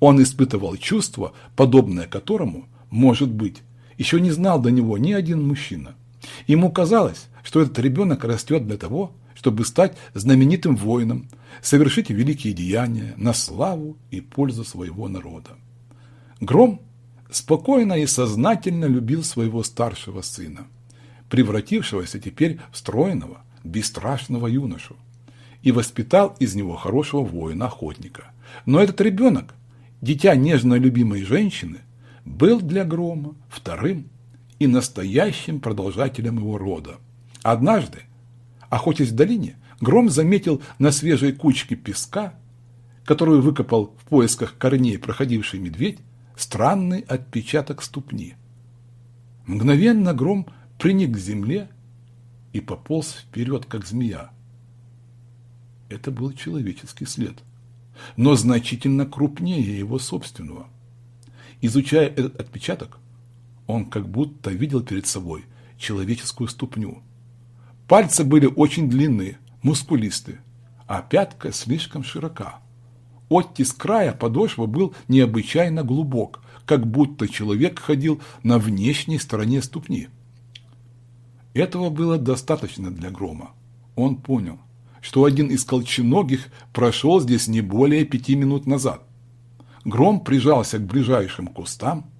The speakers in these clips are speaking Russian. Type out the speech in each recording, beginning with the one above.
Он испытывал чувство, подобное которому, может быть, еще не знал до него ни один мужчина. Ему казалось, что этот ребенок растет для того, чтобы стать знаменитым воином, совершить великие деяния на славу и пользу своего народа. Гром спокойно и сознательно любил своего старшего сына, превратившегося теперь в стройного, бесстрашного юношу, и воспитал из него хорошего воина-охотника. Но этот ребенок, дитя нежно любимой женщины, был для Грома вторым и настоящим продолжателем его рода. Однажды, охотясь в долине, Гром заметил на свежей кучке песка, которую выкопал в поисках корней проходивший медведь, странный отпечаток ступни. Мгновенно Гром приник к земле и пополз вперед, как змея. Это был человеческий след, но значительно крупнее его собственного. Изучая этот отпечаток, он как будто видел перед собой человеческую ступню. Пальцы были очень длинные, мускулистые, а пятка слишком широка. Оттиск края подошвы был необычайно глубок, как будто человек ходил на внешней стороне ступни. Этого было достаточно для Грома. Он понял, что один из колченогих прошел здесь не более пяти минут назад. Гром прижался к ближайшим кустам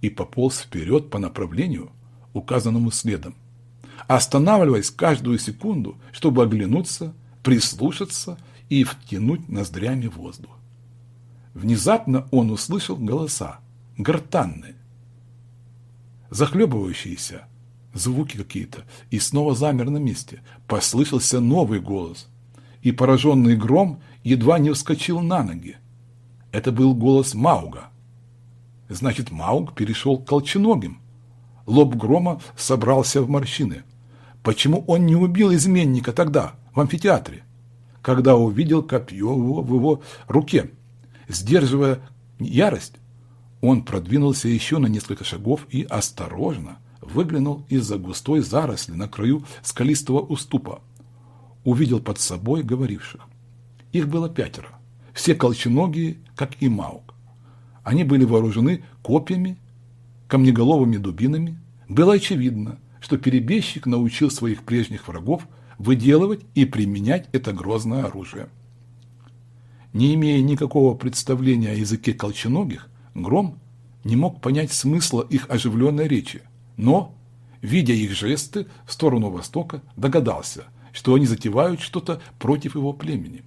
и пополз вперед по направлению, указанному следом, останавливаясь каждую секунду, чтобы оглянуться, прислушаться и втянуть ноздрями воздух. Внезапно он услышал голоса, гортанные, захлебывающиеся, звуки какие-то, и снова замер на месте. Послышался новый голос, и пораженный гром едва не вскочил на ноги. Это был голос Мауга. Значит, Мауг перешел к колченогим. Лоб грома собрался в морщины. Почему он не убил изменника тогда, в амфитеатре, когда увидел копье в его, руке? Сдерживая ярость, он продвинулся еще на несколько шагов и осторожно выглянул из-за густой заросли на краю скалистого уступа. Увидел под собой говоривших. Их было пятеро, все колченогие, как и Маук. Они были вооружены копьями, камнеголовыми дубинами. Было очевидно, что перебежчик научил своих прежних врагов выделывать и применять это грозное оружие. Не имея никакого представления о языке колченогих, Гром не мог понять смысла их оживленной речи, но, видя их жесты в сторону востока, догадался, что они затевают что-то против его племени.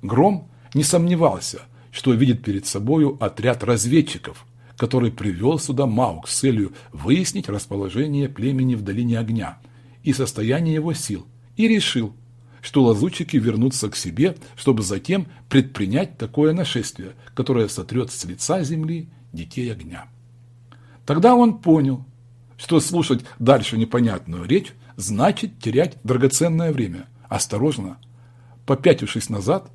Гром не сомневался, что видит перед собою отряд разведчиков, который привел сюда Маук с целью выяснить расположение племени в долине огня и состояние его сил, и решил, что лазутчики вернутся к себе, чтобы затем предпринять такое нашествие, которое сотрет с лица земли детей огня. Тогда он понял, что слушать дальше непонятную речь значит терять драгоценное время. Осторожно, попятившись назад,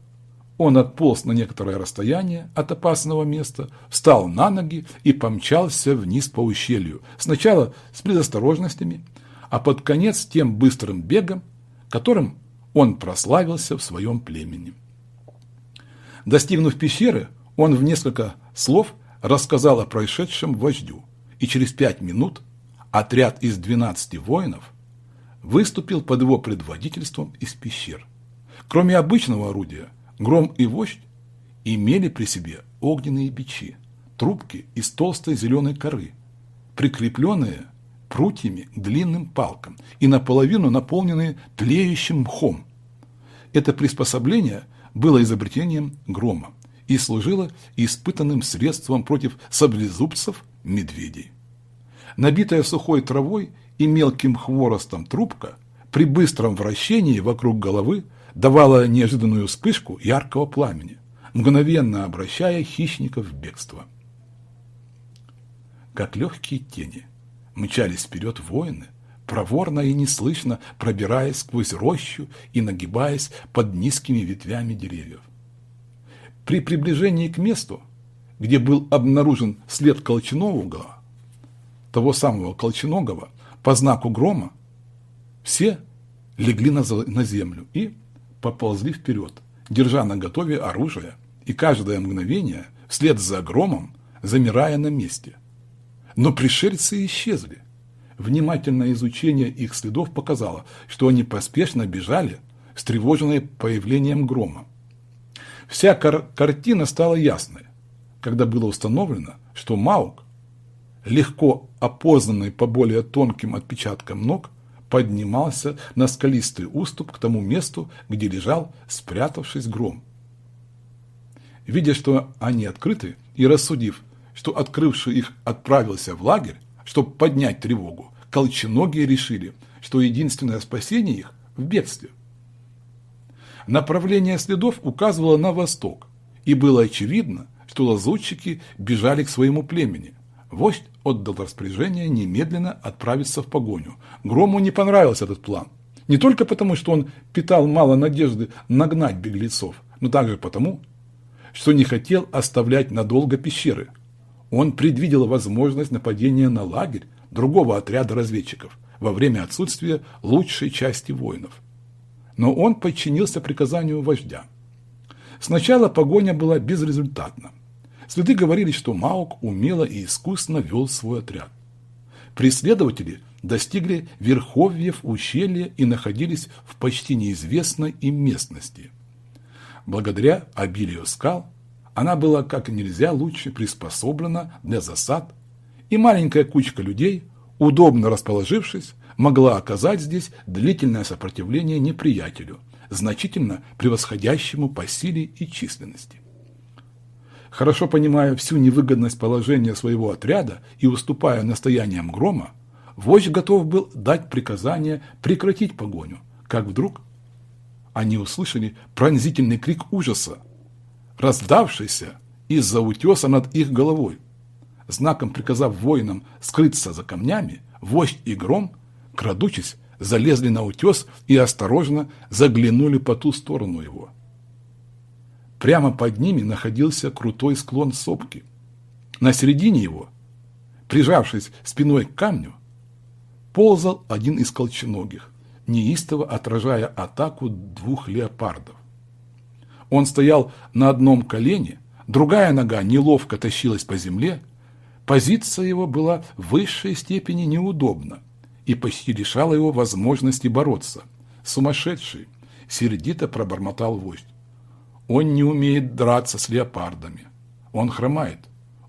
он отполз на некоторое расстояние от опасного места, встал на ноги и помчался вниз по ущелью. Сначала с предосторожностями, а под конец тем быстрым бегом, которым он прославился в своем племени. Достигнув пещеры, он в несколько слов рассказал о происшедшем вождю, и через пять минут отряд из 12 воинов выступил под его предводительством из пещер. Кроме обычного орудия, Гром и Вождь имели при себе огненные бичи, трубки из толстой зеленой коры, прикрепленные прутьями длинным палкам и наполовину наполненные тлеющим мхом. Это приспособление было изобретением грома и служило испытанным средством против саблезубцев медведей. Набитая сухой травой и мелким хворостом трубка при быстром вращении вокруг головы давала неожиданную вспышку яркого пламени, мгновенно обращая хищников в бегство. Как легкие тени – мчались вперед воины, проворно и неслышно пробираясь сквозь рощу и нагибаясь под низкими ветвями деревьев. При приближении к месту, где был обнаружен след Колченогого, того самого Колченогого, по знаку грома, все легли на землю и поползли вперед, держа на готове оружие и каждое мгновение вслед за громом, замирая на месте. Но пришельцы исчезли. Внимательное изучение их следов показало, что они поспешно бежали, встревоженные появлением грома. Вся кар картина стала ясной, когда было установлено, что Маук, легко опознанный по более тонким отпечаткам ног, поднимался на скалистый уступ к тому месту, где лежал, спрятавшись гром. Видя, что они открыты, и рассудив, что открывший их отправился в лагерь, чтобы поднять тревогу, колченогие решили, что единственное спасение их в бегстве. Направление следов указывало на восток, и было очевидно, что лазутчики бежали к своему племени. Вождь отдал распоряжение немедленно отправиться в погоню. Грому не понравился этот план. Не только потому, что он питал мало надежды нагнать беглецов, но также потому, что не хотел оставлять надолго пещеры. Он предвидел возможность нападения на лагерь другого отряда разведчиков во время отсутствия лучшей части воинов. Но он подчинился приказанию вождя. Сначала погоня была безрезультатна. Следы говорили, что Маук умело и искусно вел свой отряд. Преследователи достигли верховьев ущелья и находились в почти неизвестной им местности. Благодаря обилию скал, она была как нельзя лучше приспособлена для засад, и маленькая кучка людей, удобно расположившись, могла оказать здесь длительное сопротивление неприятелю, значительно превосходящему по силе и численности. Хорошо понимая всю невыгодность положения своего отряда и уступая настояниям грома, вождь готов был дать приказание прекратить погоню, как вдруг они услышали пронзительный крик ужаса, раздавшийся из-за утеса над их головой. Знаком приказав воинам скрыться за камнями, вождь и гром, крадучись, залезли на утес и осторожно заглянули по ту сторону его. Прямо под ними находился крутой склон сопки. На середине его, прижавшись спиной к камню, ползал один из колченогих, неистово отражая атаку двух леопардов. Он стоял на одном колене, другая нога неловко тащилась по земле, позиция его была в высшей степени неудобна и почти лишала его возможности бороться. Сумасшедший, сердито пробормотал вождь. Он не умеет драться с леопардами. Он хромает.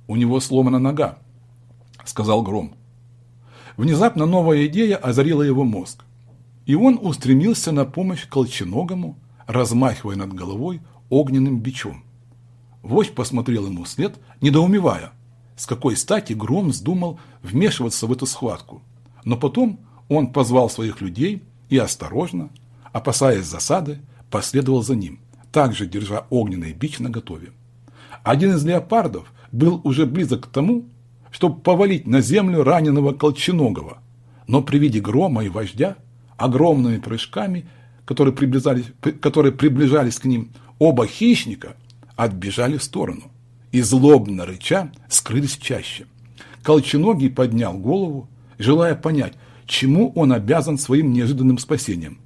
У него сломана нога, сказал Гром. Внезапно новая идея озарила его мозг. И он устремился на помощь колченогому, размахивая над головой огненным бичом. Вождь посмотрел ему вслед, недоумевая, с какой стати Гром вздумал вмешиваться в эту схватку. Но потом он позвал своих людей и осторожно, опасаясь засады, последовал за ним также держа огненный бич наготове. Один из леопардов был уже близок к тому, чтобы повалить на землю раненого Колченогого, но при виде грома и вождя, огромными прыжками, которые приближались, которые приближались к ним, оба хищника отбежали в сторону и, злобно рыча, скрылись чаще. Колченогий поднял голову, желая понять, чему он обязан своим неожиданным спасением.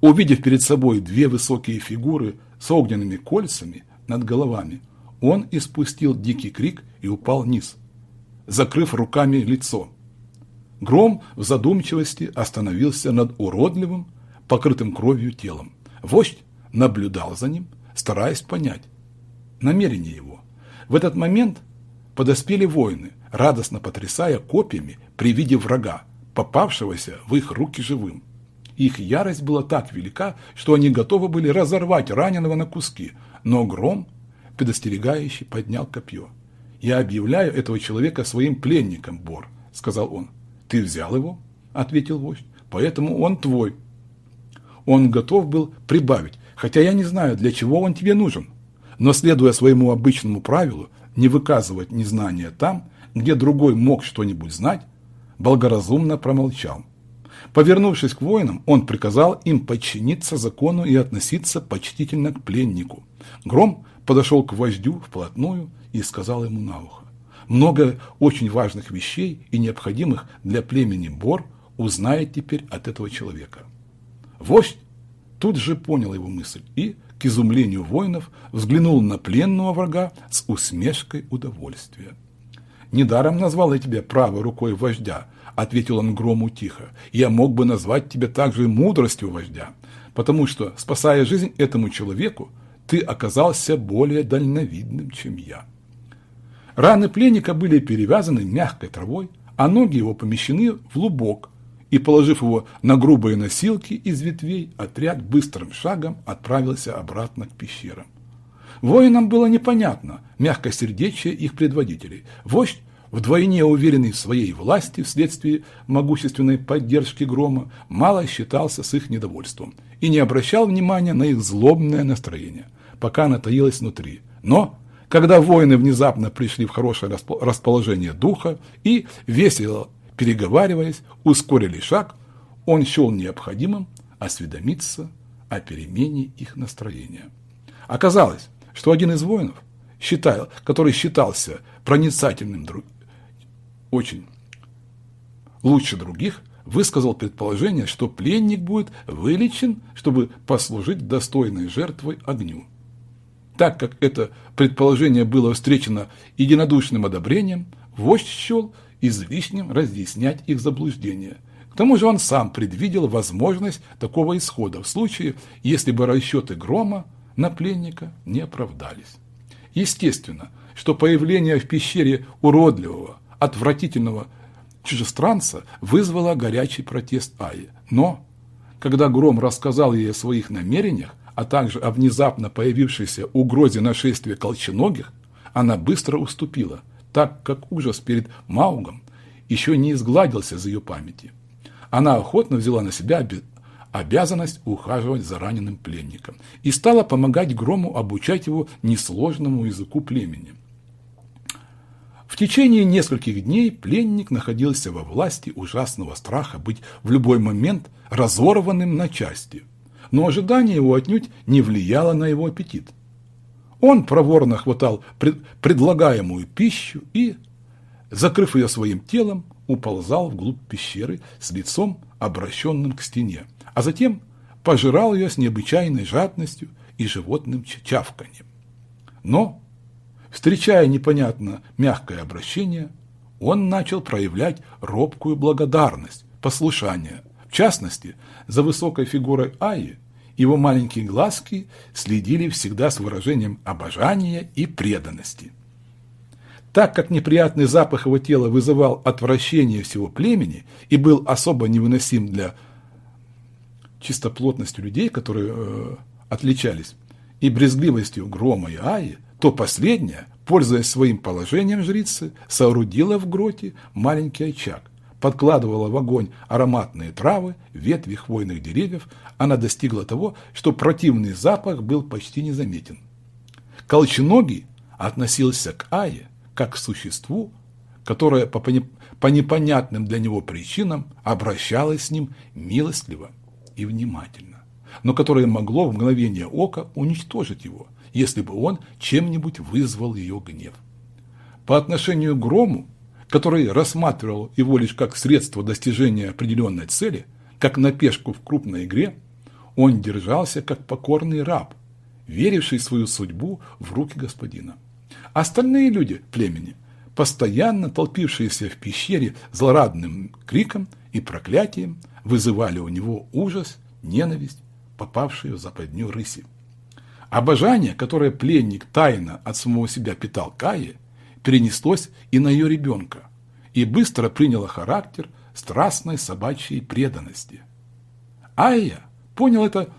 Увидев перед собой две высокие фигуры с огненными кольцами над головами, он испустил дикий крик и упал вниз, закрыв руками лицо. Гром в задумчивости остановился над уродливым, покрытым кровью телом. Вождь наблюдал за ним, стараясь понять намерение его. В этот момент подоспели воины, радостно потрясая копьями при виде врага, попавшегося в их руки живым. Их ярость была так велика, что они готовы были разорвать раненого на куски, но Гром, предостерегающий, поднял копье. «Я объявляю этого человека своим пленником, Бор», — сказал он. «Ты взял его?» — ответил вождь. «Поэтому он твой». Он готов был прибавить, хотя я не знаю, для чего он тебе нужен. Но, следуя своему обычному правилу, не выказывать незнания там, где другой мог что-нибудь знать, благоразумно промолчал. Повернувшись к воинам, он приказал им подчиниться закону и относиться почтительно к пленнику. Гром подошел к вождю вплотную и сказал ему на ухо. Много очень важных вещей и необходимых для племени Бор узнает теперь от этого человека. Вождь тут же понял его мысль и, к изумлению воинов, взглянул на пленного врага с усмешкой удовольствия. «Недаром назвал я тебя правой рукой вождя», — ответил он грому тихо. «Я мог бы назвать тебя также мудростью вождя, потому что, спасая жизнь этому человеку, ты оказался более дальновидным, чем я». Раны пленника были перевязаны мягкой травой, а ноги его помещены в лубок, и, положив его на грубые носилки из ветвей, отряд быстрым шагом отправился обратно к пещерам. Воинам было непонятно мягкосердечие их предводителей. Вождь, вдвойне уверенный в своей власти вследствие могущественной поддержки грома, мало считался с их недовольством и не обращал внимания на их злобное настроение, пока оно таилось внутри. Но когда воины внезапно пришли в хорошее расположение духа и, весело переговариваясь, ускорили шаг, он счел необходимым осведомиться о перемене их настроения. Оказалось, что один из воинов, считал, который считался проницательным друг, очень лучше других, высказал предположение, что пленник будет вылечен, чтобы послужить достойной жертвой огню. Так как это предположение было встречено единодушным одобрением, вождь счел излишним разъяснять их заблуждение. К тому же он сам предвидел возможность такого исхода в случае, если бы расчеты Грома на пленника не оправдались. Естественно, что появление в пещере уродливого, отвратительного чужестранца вызвало горячий протест Аи. Но, когда Гром рассказал ей о своих намерениях, а также о внезапно появившейся угрозе нашествия колченогих, она быстро уступила, так как ужас перед Маугом еще не изгладился из ее памяти. Она охотно взяла на себя обязанность ухаживать за раненым пленником и стала помогать Грому обучать его несложному языку племени. В течение нескольких дней пленник находился во власти ужасного страха быть в любой момент разорванным на части – но ожидание его отнюдь не влияло на его аппетит. Он проворно хватал пред, предлагаемую пищу и, закрыв ее своим телом, уползал вглубь пещеры с лицом, обращенным к стене, а затем пожирал ее с необычайной жадностью и животным чавканьем. Но, встречая непонятно мягкое обращение, он начал проявлять робкую благодарность, послушание, в частности, за высокой фигурой Аи его маленькие глазки следили всегда с выражением обожания и преданности. Так как неприятный запах его тела вызывал отвращение всего племени и был особо невыносим для чистоплотности людей, которые э, отличались, и брезгливостью Грома и Аи, то последняя, пользуясь своим положением жрицы, соорудила в гроте маленький очаг, подкладывала в огонь ароматные травы, ветви хвойных деревьев, она достигла того, что противный запах был почти незаметен. Колченогий относился к Ае как к существу, которое по, по непонятным для него причинам обращалось с ним милостливо и внимательно, но которое могло в мгновение ока уничтожить его, если бы он чем-нибудь вызвал ее гнев. По отношению к Грому который рассматривал его лишь как средство достижения определенной цели, как на пешку в крупной игре, он держался как покорный раб, веривший свою судьбу в руки господина. Остальные люди племени, постоянно толпившиеся в пещере злорадным криком и проклятием, вызывали у него ужас, ненависть, попавшие в западню рыси. Обожание, которое пленник тайно от самого себя питал Кае, перенеслось и на ее ребенка, и быстро приняло характер страстной собачьей преданности. Айя понял это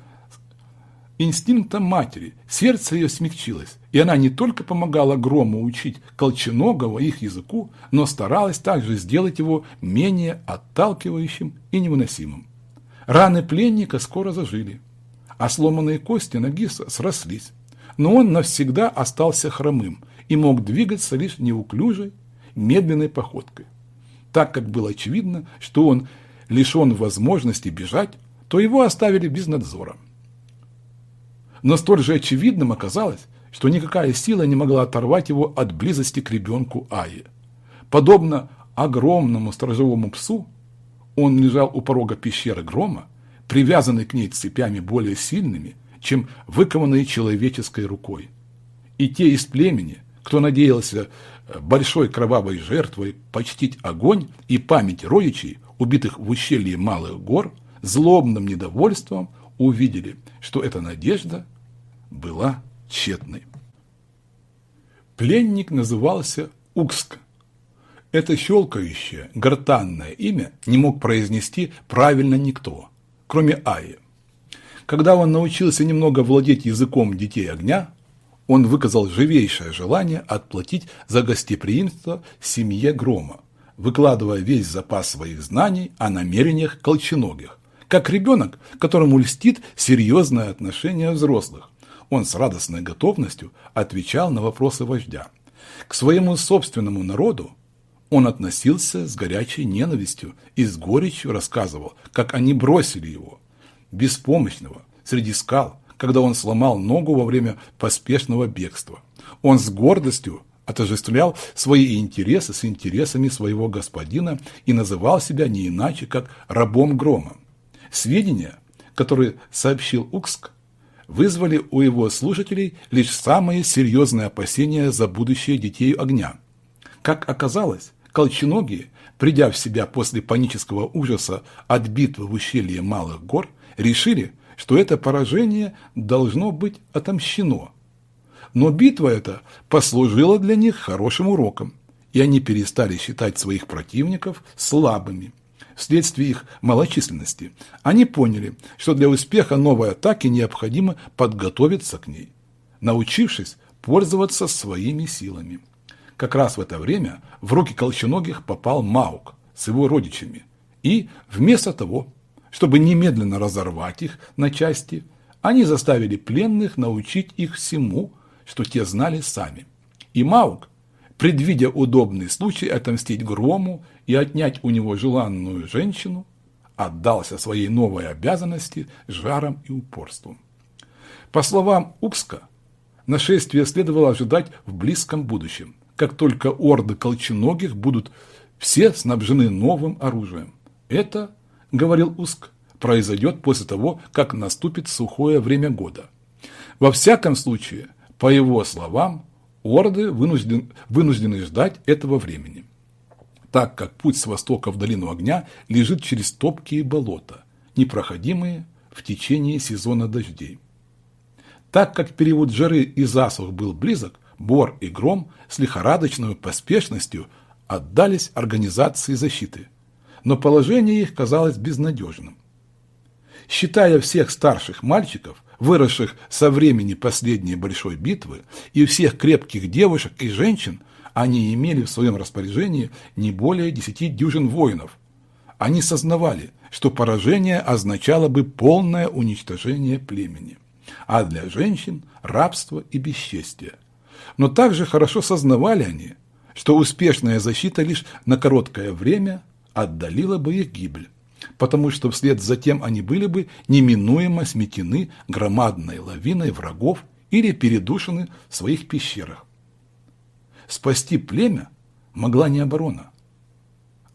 инстинктом матери, сердце ее смягчилось, и она не только помогала Грому учить Колченогого их языку, но старалась также сделать его менее отталкивающим и невыносимым. Раны пленника скоро зажили, а сломанные кости ноги срослись, но он навсегда остался хромым и мог двигаться лишь неуклюжей, медленной походкой. Так как было очевидно, что он лишен возможности бежать, то его оставили без надзора. Но столь же очевидным оказалось, что никакая сила не могла оторвать его от близости к ребенку Аи. Подобно огромному сторожевому псу, он лежал у порога пещеры грома, привязанный к ней цепями более сильными, чем выкованные человеческой рукой. И те из племени, кто надеялся э, большой кровавой жертвой почтить огонь и память родичей, убитых в ущелье Малых гор, злобным недовольством увидели, что эта надежда была тщетной. Пленник назывался Укск. Это щелкающее, гортанное имя не мог произнести правильно никто, кроме Аи. Когда он научился немного владеть языком детей огня, он выказал живейшее желание отплатить за гостеприимство семье Грома, выкладывая весь запас своих знаний о намерениях колченогих, как ребенок, которому льстит серьезное отношение взрослых. Он с радостной готовностью отвечал на вопросы вождя. К своему собственному народу он относился с горячей ненавистью и с горечью рассказывал, как они бросили его, беспомощного, среди скал, когда он сломал ногу во время поспешного бегства. Он с гордостью отождествлял свои интересы с интересами своего господина и называл себя не иначе, как рабом грома. Сведения, которые сообщил Укск, вызвали у его слушателей лишь самые серьезные опасения за будущее детей огня. Как оказалось, колченогие, придя в себя после панического ужаса от битвы в ущелье Малых гор, решили, что это поражение должно быть отомщено. Но битва эта послужила для них хорошим уроком, и они перестали считать своих противников слабыми. Вследствие их малочисленности они поняли, что для успеха новой атаки необходимо подготовиться к ней, научившись пользоваться своими силами. Как раз в это время в руки колченогих попал Маук с его родичами, и вместо того, чтобы немедленно разорвать их на части, они заставили пленных научить их всему, что те знали сами. И Маук, предвидя удобный случай отомстить Грому и отнять у него желанную женщину, отдался своей новой обязанности жаром и упорством. По словам Укска, нашествие следовало ожидать в близком будущем, как только орды колченогих будут все снабжены новым оружием. Это – говорил Уск, – произойдет после того, как наступит сухое время года. Во всяком случае, по его словам, орды вынужден, вынуждены ждать этого времени, так как путь с востока в долину огня лежит через топки и болота, непроходимые в течение сезона дождей. Так как период жары и засух был близок, Бор и Гром с лихорадочной поспешностью отдались организации защиты – но положение их казалось безнадежным. Считая всех старших мальчиков, выросших со времени последней большой битвы, и всех крепких девушек и женщин, они имели в своем распоряжении не более десяти дюжин воинов. Они сознавали, что поражение означало бы полное уничтожение племени, а для женщин – рабство и бесчестие. Но также хорошо сознавали они, что успешная защита лишь на короткое время отдалила бы их гибель, потому что вслед за тем они были бы неминуемо сметены громадной лавиной врагов или передушены в своих пещерах. Спасти племя могла не оборона,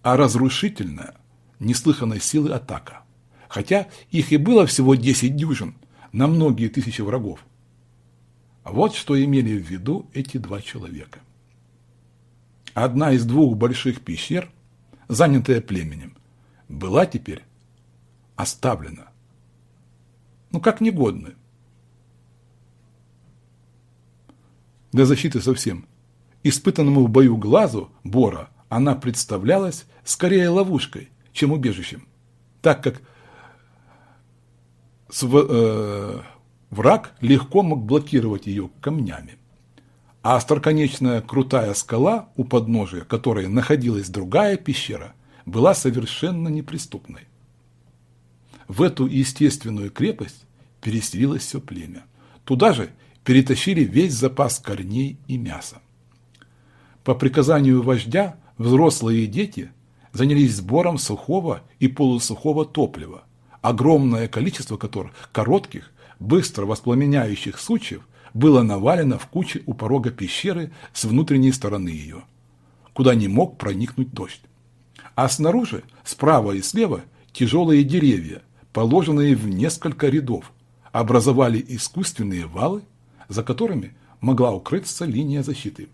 а разрушительная, неслыханной силы атака, хотя их и было всего 10 дюжин на многие тысячи врагов. Вот что имели в виду эти два человека. Одна из двух больших пещер – занятая племенем, была теперь оставлена. Ну, как негодная. Для защиты совсем. Испытанному в бою глазу Бора она представлялась скорее ловушкой, чем убежищем, так как э, враг легко мог блокировать ее камнями а остроконечная крутая скала, у подножия которой находилась другая пещера, была совершенно неприступной. В эту естественную крепость переселилось все племя. Туда же перетащили весь запас корней и мяса. По приказанию вождя взрослые и дети занялись сбором сухого и полусухого топлива, огромное количество которых, коротких, быстро воспламеняющих сучьев, было навалено в куче у порога пещеры с внутренней стороны ее, куда не мог проникнуть дождь. А снаружи, справа и слева, тяжелые деревья, положенные в несколько рядов, образовали искусственные валы, за которыми могла укрыться линия защиты.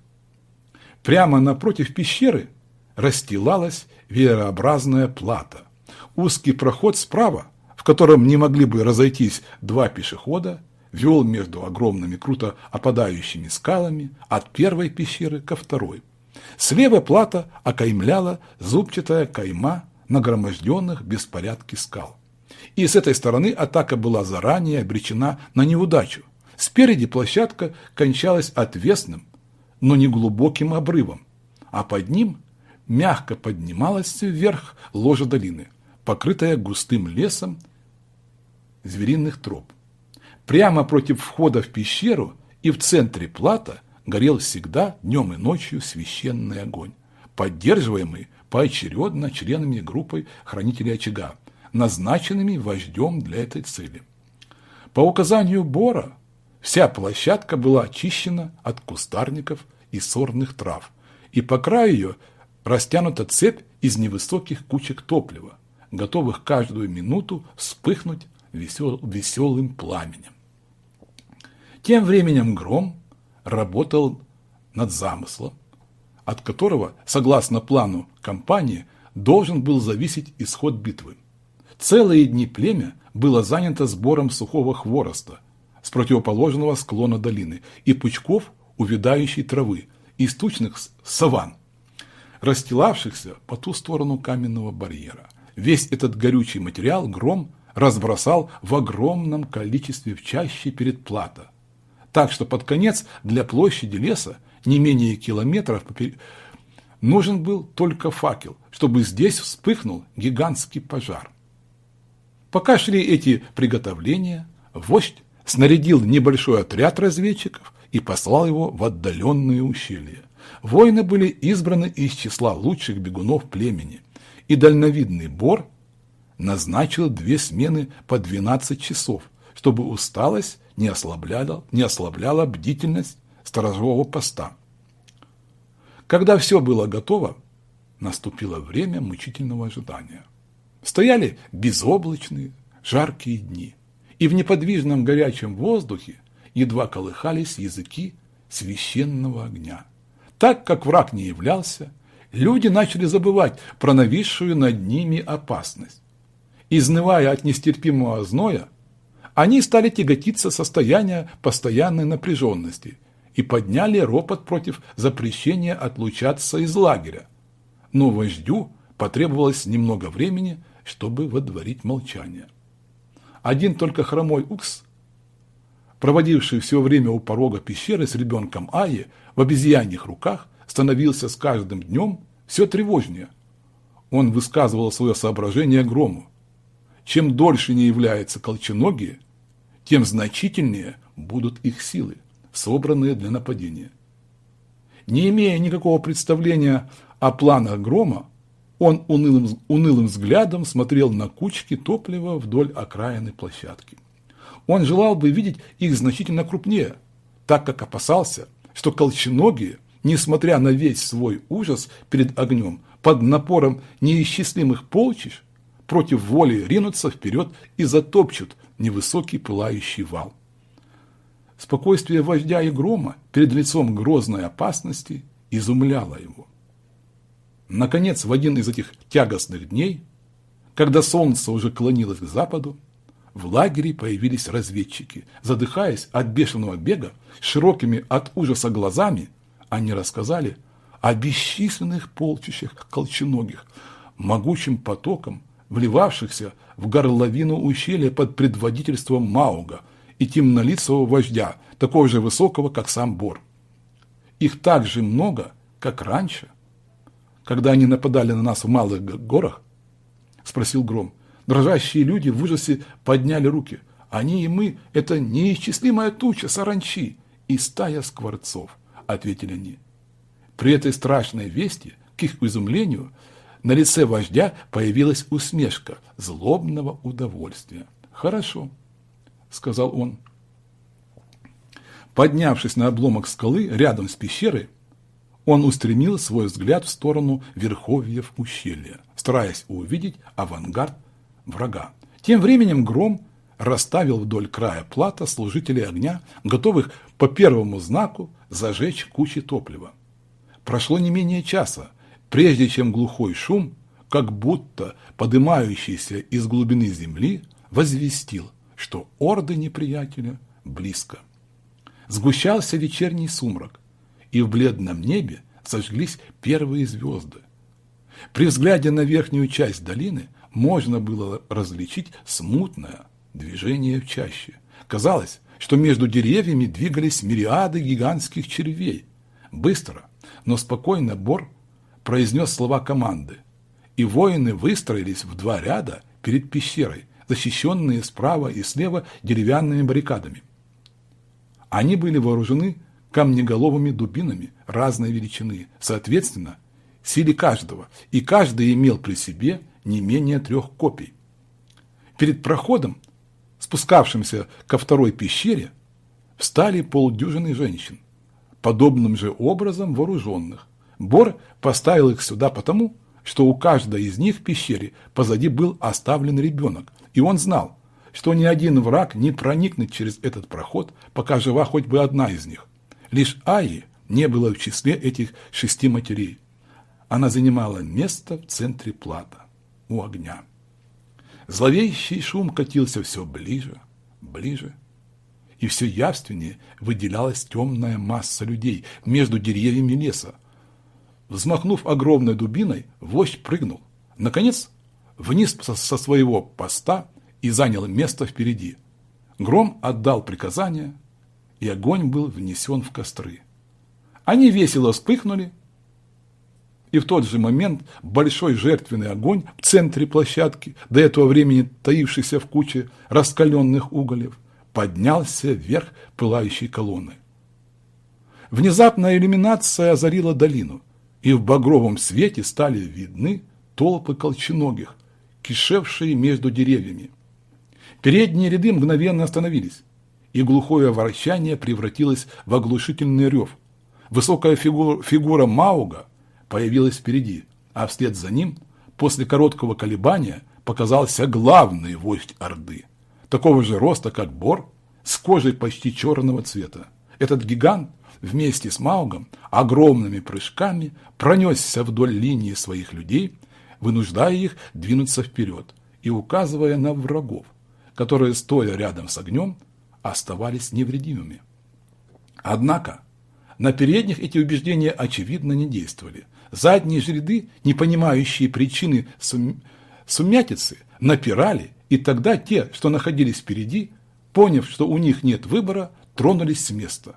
Прямо напротив пещеры расстилалась веерообразная плата. Узкий проход справа, котором не могли бы разойтись два пешехода, вел между огромными круто опадающими скалами от первой пещеры ко второй. Слева плата окаймляла зубчатая кайма нагроможденных беспорядки скал. И с этой стороны атака была заранее обречена на неудачу. Спереди площадка кончалась отвесным, но не глубоким обрывом, а под ним мягко поднималась вверх ложа долины, покрытая густым лесом звериных троп. Прямо против входа в пещеру и в центре плата горел всегда днем и ночью священный огонь, поддерживаемый поочередно членами группы хранителей очага, назначенными вождем для этой цели. По указанию Бора вся площадка была очищена от кустарников и сорных трав, и по краю ее растянута цепь из невысоких кучек топлива, готовых каждую минуту вспыхнуть весел, веселым пламенем. Тем временем Гром работал над замыслом, от которого, согласно плану кампании, должен был зависеть исход битвы. Целые дни племя было занято сбором сухого хвороста с противоположного склона долины и пучков увядающей травы и стучных саван, расстилавшихся по ту сторону каменного барьера. Весь этот горючий материал гром разбросал в огромном количестве в чаще перед плато, так что под конец для площади леса не менее километров нужен был только факел, чтобы здесь вспыхнул гигантский пожар. Пока шли эти приготовления, вождь снарядил небольшой отряд разведчиков и послал его в отдаленные ущелья. Воины были избраны из числа лучших бегунов племени, и дальновидный Бор назначил две смены по 12 часов, чтобы усталость не ослабляла, не ослабляла бдительность сторожевого поста. Когда все было готово, наступило время мучительного ожидания. Стояли безоблачные, жаркие дни, и в неподвижном горячем воздухе едва колыхались языки священного огня. Так как враг не являлся, люди начали забывать про нависшую над ними опасность. Изнывая от нестерпимого зноя, они стали тяготиться состояния постоянной напряженности и подняли ропот против запрещения отлучаться из лагеря. Но вождю потребовалось немного времени, чтобы водворить молчание. Один только хромой Укс, проводивший все время у порога пещеры с ребенком Аи в обезьяньих руках, становился с каждым днем все тревожнее. Он высказывал свое соображение грому. Чем дольше не является колченогие, тем значительнее будут их силы, собранные для нападения. Не имея никакого представления о планах Грома, он унылым, унылым взглядом смотрел на кучки топлива вдоль окраины площадки. Он желал бы видеть их значительно крупнее, так как опасался, что колченогие, несмотря на весь свой ужас перед огнем, под напором неисчислимых полчищ, против воли ринутся вперед и затопчут невысокий пылающий вал. Спокойствие вождя и грома перед лицом грозной опасности изумляло его. Наконец, в один из этих тягостных дней, когда солнце уже клонилось к западу, в лагере появились разведчики. Задыхаясь от бешеного бега, широкими от ужаса глазами, они рассказали о бесчисленных полчищах колченогих, могучим потоком вливавшихся в горловину ущелья под предводительством Мауга и темнолицего вождя, такого же высокого, как сам Бор. Их так же много, как раньше, когда они нападали на нас в малых горах? Спросил Гром. Дрожащие люди в ужасе подняли руки. Они и мы – это неисчислимая туча саранчи и стая скворцов, ответили они. При этой страшной вести, к их изумлению, на лице вождя появилась усмешка злобного удовольствия. «Хорошо», — сказал он. Поднявшись на обломок скалы рядом с пещерой, он устремил свой взгляд в сторону верховьев ущелья, стараясь увидеть авангард врага. Тем временем Гром расставил вдоль края плата служителей огня, готовых по первому знаку зажечь кучи топлива. Прошло не менее часа, прежде чем глухой шум, как будто подымающийся из глубины земли, возвестил, что орды неприятеля близко. Сгущался вечерний сумрак, и в бледном небе зажглись первые звезды. При взгляде на верхнюю часть долины можно было различить смутное движение в чаще. Казалось, что между деревьями двигались мириады гигантских червей. Быстро, но спокойно Бор произнес слова команды, и воины выстроились в два ряда перед пещерой, защищенные справа и слева деревянными баррикадами. Они были вооружены камнеголовыми дубинами разной величины, соответственно, силе каждого, и каждый имел при себе не менее трех копий. Перед проходом, спускавшимся ко второй пещере, встали полдюжины женщин, подобным же образом вооруженных. Бор поставил их сюда потому, что у каждой из них в пещере позади был оставлен ребенок, и он знал, что ни один враг не проникнет через этот проход, пока жива хоть бы одна из них. Лишь Аи не было в числе этих шести матерей. Она занимала место в центре плата, у огня. Зловещий шум катился все ближе, ближе, и все явственнее выделялась темная масса людей между деревьями леса. Взмахнув огромной дубиной, вождь прыгнул. Наконец, вниз со своего поста и занял место впереди. Гром отдал приказание, и огонь был внесен в костры. Они весело вспыхнули, и в тот же момент большой жертвенный огонь в центре площадки, до этого времени таившийся в куче раскаленных уголев, поднялся вверх пылающей колонны. Внезапная иллюминация озарила долину, и в багровом свете стали видны толпы колченогих, кишевшие между деревьями. Передние ряды мгновенно остановились, и глухое ворчание превратилось в оглушительный рев. Высокая фигура, фигура Мауга появилась впереди, а вслед за ним, после короткого колебания, показался главный вождь Орды, такого же роста, как Бор, с кожей почти черного цвета. Этот гигант вместе с Маугом огромными прыжками пронесся вдоль линии своих людей, вынуждая их двинуться вперед и указывая на врагов, которые, стоя рядом с огнем, оставались невредимыми. Однако на передних эти убеждения очевидно не действовали – Задние же ряды, не понимающие причины сум... сумятицы, напирали, и тогда те, что находились впереди, поняв, что у них нет выбора, тронулись с места.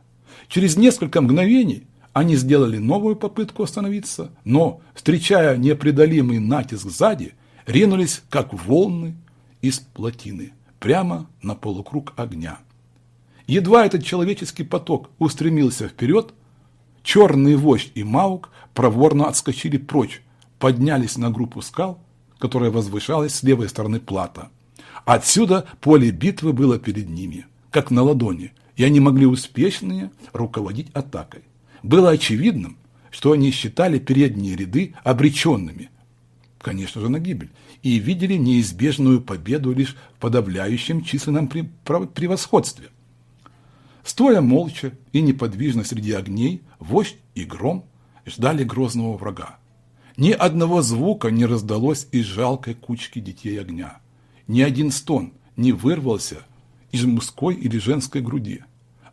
Через несколько мгновений они сделали новую попытку остановиться, но, встречая непреодолимый натиск сзади, ринулись, как волны из плотины, прямо на полукруг огня. Едва этот человеческий поток устремился вперед, черный вождь и Маук проворно отскочили прочь, поднялись на группу скал, которая возвышалась с левой стороны плата. Отсюда поле битвы было перед ними, как на ладони, и они могли успешнее руководить атакой. Было очевидным, что они считали передние ряды обреченными, конечно же, на гибель, и видели неизбежную победу лишь в подавляющем численном превосходстве. Стоя молча и неподвижно среди огней, вождь и гром ждали грозного врага. Ни одного звука не раздалось из жалкой кучки детей огня. Ни один стон не вырвался из мужской или женской груди.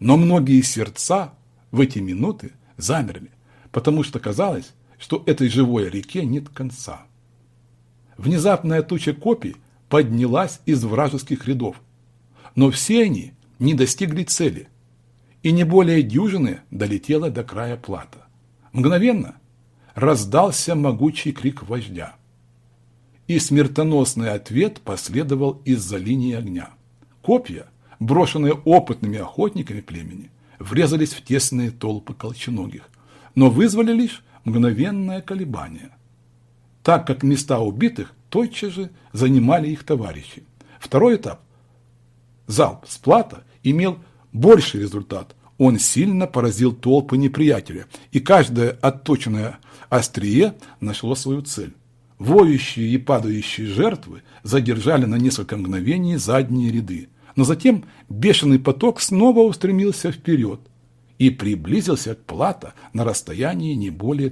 Но многие сердца в эти минуты замерли, потому что казалось, что этой живой реке нет конца. Внезапная туча копий поднялась из вражеских рядов, но все они не достигли цели, и не более дюжины долетела до края плата. Мгновенно раздался могучий крик вождя. И смертоносный ответ последовал из-за линии огня. Копья, брошенные опытными охотниками племени, врезались в тесные толпы колченогих, но вызвали лишь мгновенное колебание, так как места убитых тотчас же занимали их товарищи. Второй этап – залп с плата имел больший результат, он сильно поразил толпы неприятеля, и каждое отточенное острие нашло свою цель. Воющие и падающие жертвы задержали на несколько мгновений задние ряды, Но затем бешеный поток снова устремился вперед и приблизился к Плата на расстоянии не более